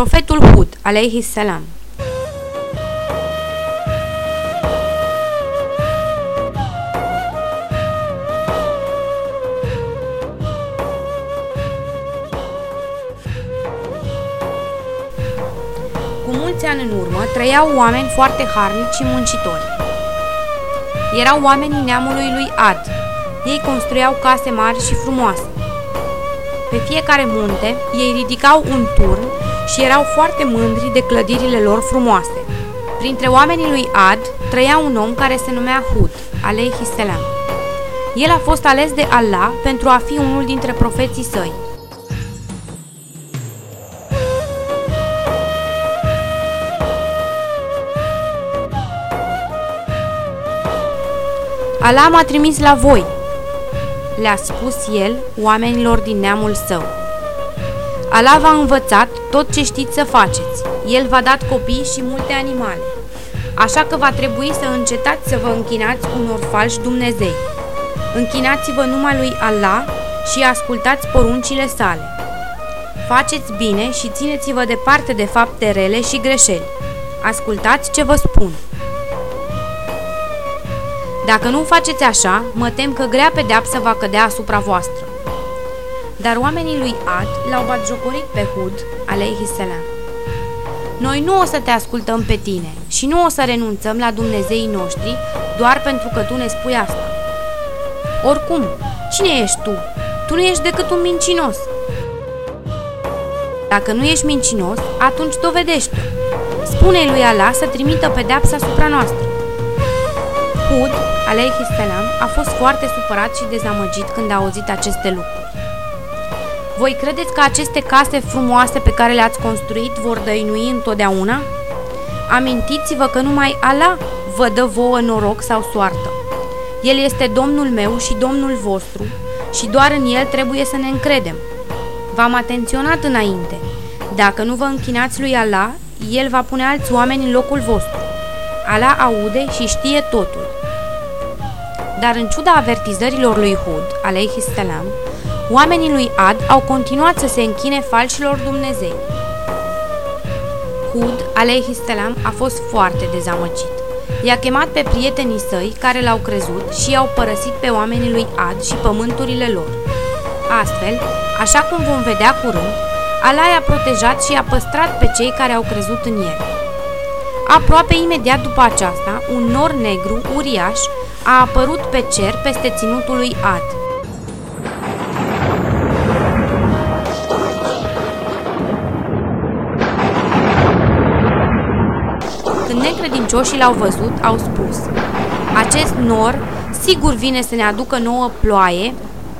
Profetul Hud, alaihi salam. Cu mulți ani în urmă trăiau oameni foarte harnici și muncitori. Erau oamenii neamului lui Ad. Ei construiau case mari și frumoase. Pe fiecare munte, ei ridicau un turn și erau foarte mândri de clădirile lor frumoase. Printre oamenii lui Ad trăia un om care se numea Hud, alaihi salam. El a fost ales de Allah pentru a fi unul dintre profeții săi. Allah m-a trimis la voi, le-a spus el oamenilor din neamul său. Allah v-a învățat tot ce știți să faceți. El v-a dat copii și multe animale. Așa că va trebui să încetați să vă închinați unor falși Dumnezei. Închinați-vă numai lui Allah și ascultați poruncile sale. Faceți bine și țineți-vă departe de fapte rele și greșeli. Ascultați ce vă spun. Dacă nu faceți așa, mă tem că grea pedeapsă va cădea asupra voastră. Dar oamenii lui Ad l-au batjocorit pe Hud, alaihi salam. Noi nu o să te ascultăm pe tine și nu o să renunțăm la Dumnezeii noștri doar pentru că tu ne spui asta. Oricum, cine ești tu? Tu nu ești decât un mincinos. Dacă nu ești mincinos, atunci dovedește-o. Spune lui Allah să trimită pedeapsa asupra noastră. Hud, alaihi salam, a fost foarte supărat și dezamăgit când a auzit aceste lucruri. Voi credeți că aceste case frumoase pe care le-ați construit vor dăinui întotdeauna? Amintiți-vă că numai Allah vă dă vouă noroc sau soartă. El este Domnul meu și Domnul vostru și doar în El trebuie să ne încredem. V-am atenționat înainte. Dacă nu vă închinați lui Allah, El va pune alți oameni în locul vostru. Allah aude și știe totul. Dar în ciuda avertizărilor lui Hud, alaihi salam, oamenii lui Ad au continuat să se închine falșilor Dumnezei. Hud, alaihi salam, a fost foarte dezamăgit. I-a chemat pe prietenii săi care l-au crezut și i-au părăsit pe oamenii lui Ad și pământurile lor. Astfel, așa cum vom vedea curând, Allah i-a protejat și i-a păstrat pe cei care au crezut în el. Aproape imediat după aceasta, un nor negru, uriaș, a apărut pe cer peste ținutul lui Ad. Când necredincioșii l-au văzut, au spus Acest nor sigur vine să ne aducă nouă ploaie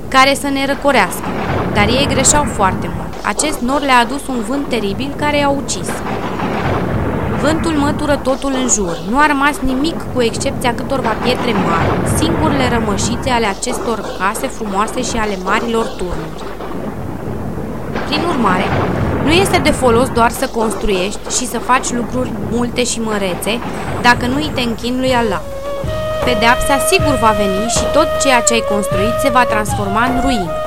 care să ne răcorească. Dar ei greșeau foarte mult. Acest nor le-a adus un vânt teribil care i-a ucis. Vântul mătură totul în jur. Nu a rămas nimic cu excepția câtorva pietre mari, singurele rămășițe ale acestor case frumoase și ale marilor turnuri. Prin urmare, nu este de folos doar să construiești și să faci lucruri multe și mărețe dacă nu îi te închin lui Allah. Pedeapsa sigur va veni și tot ceea ce ai construit se va transforma în ruină.